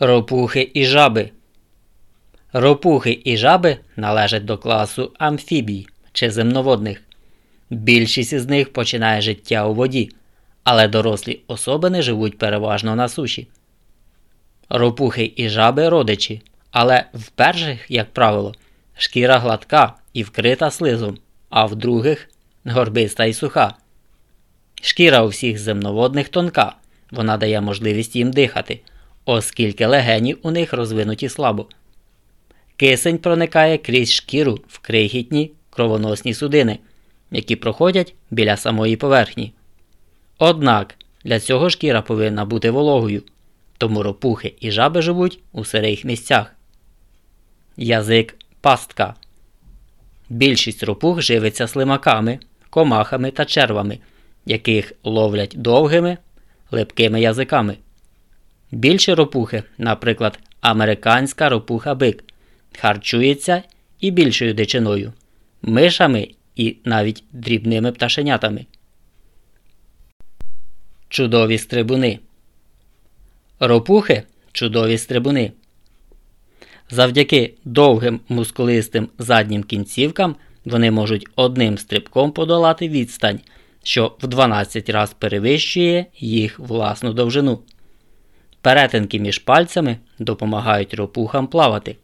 Ропухи і жаби. Ропухи і жаби належать до класу амфібій чи земноводних. Більшість із них починає життя у воді, але дорослі особини живуть переважно на суші. Ропухи і жаби родичі, але в перших, як правило, шкіра гладка і вкрита слизом, а в других горбиста і суха. Шкіра у всіх земноводних тонка, вона дає можливість їм дихати оскільки легені у них розвинуті слабо. Кисень проникає крізь шкіру в крихітні кровоносні судини, які проходять біля самої поверхні. Однак для цього шкіра повинна бути вологою, тому ропухи і жаби живуть у сирих місцях. Язик пастка. Більшість ропух живиться слимаками, комахами та червами, яких ловлять довгими липкими язиками. Більші ропухи, наприклад, американська ропуха бик, харчується і більшою дичиною, мишами і навіть дрібними пташенятами. Чудові стрибуни. Ропухи чудові стрибуни. Завдяки довгим мускулистим заднім кінцівкам вони можуть одним стрибком подолати відстань, що в 12 раз перевищує їх власну довжину. Перетинки між пальцями допомагають ропухам плавати,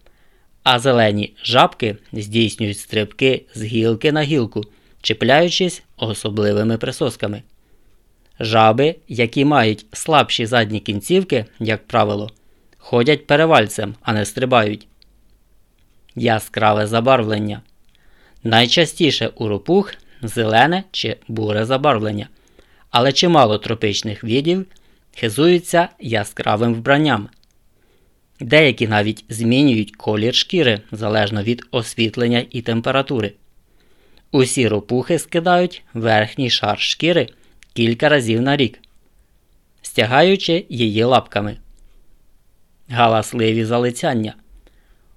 а зелені жабки здійснюють стрибки з гілки на гілку, чіпляючись особливими присосками. Жаби, які мають слабші задні кінцівки, як правило, ходять перевальцем, а не стрибають. Яскраве забарвлення. Найчастіше у ропух зелене чи буре забарвлення, але чимало тропичних видів хизуються яскравим вбранням. Деякі навіть змінюють колір шкіри залежно від освітлення і температури. Усі ропухи скидають верхній шар шкіри кілька разів на рік, стягаючи її лапками. Галасливі залицяння.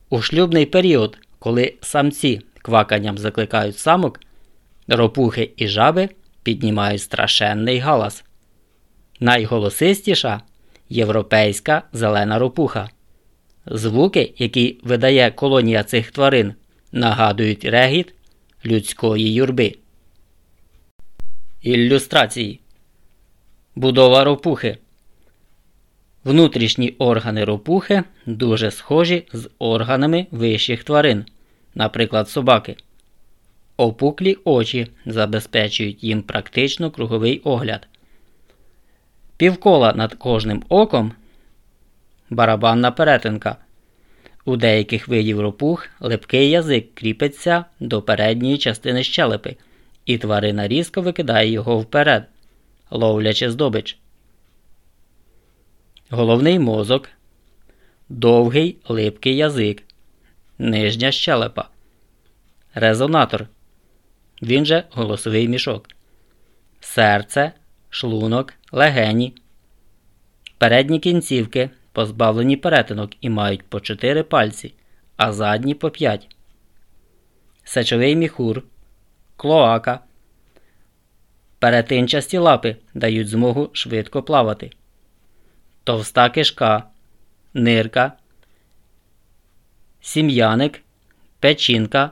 У шлюбний період, коли самці кваканням закликають самок, ропухи і жаби піднімають страшенний галас. Найголосистіша європейська зелена ропуха. Звуки, які видає колонія цих тварин, нагадують регіт людської юрби. Ілюстрації Будова ропухи. Внутрішні органи ропухи дуже схожі з органами вищих тварин, наприклад, собаки. Опуклі очі забезпечують їм практично круговий огляд. Півкола над кожним оком барабанна перетинка. У деяких видів ропух липкий язик кріпиться до передньої частини щелепи, і тварина різко викидає його вперед, ловлячи здобич. Головний мозок, довгий липкий язик, нижня щелепа, резонатор. Він же голосовий мішок, серце шлунок, легені. Передні кінцівки позбавлені перетинок і мають по 4 пальці, а задні по 5. Сечовий міхур, клоака. Перетинчасті лапи дають змогу швидко плавати. Товста кишка, нирка, сім'яник, печінка,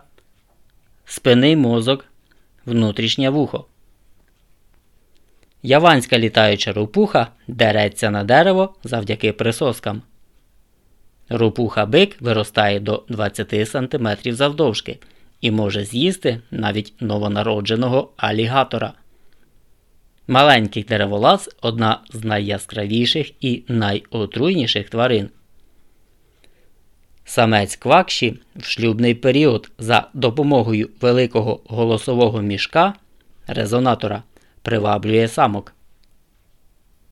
спинний мозок, внутрішнє вухо. Яванська літаюча рупуха дереться на дерево завдяки присоскам. Рупуха бик виростає до 20 см завдовжки і може з'їсти навіть новонародженого алігатора. Маленький дереволаз одна з найяскравіших і найотруйніших тварин. Самець квакші в шлюбний період за допомогою великого голосового мішка резонатора приваблює самок.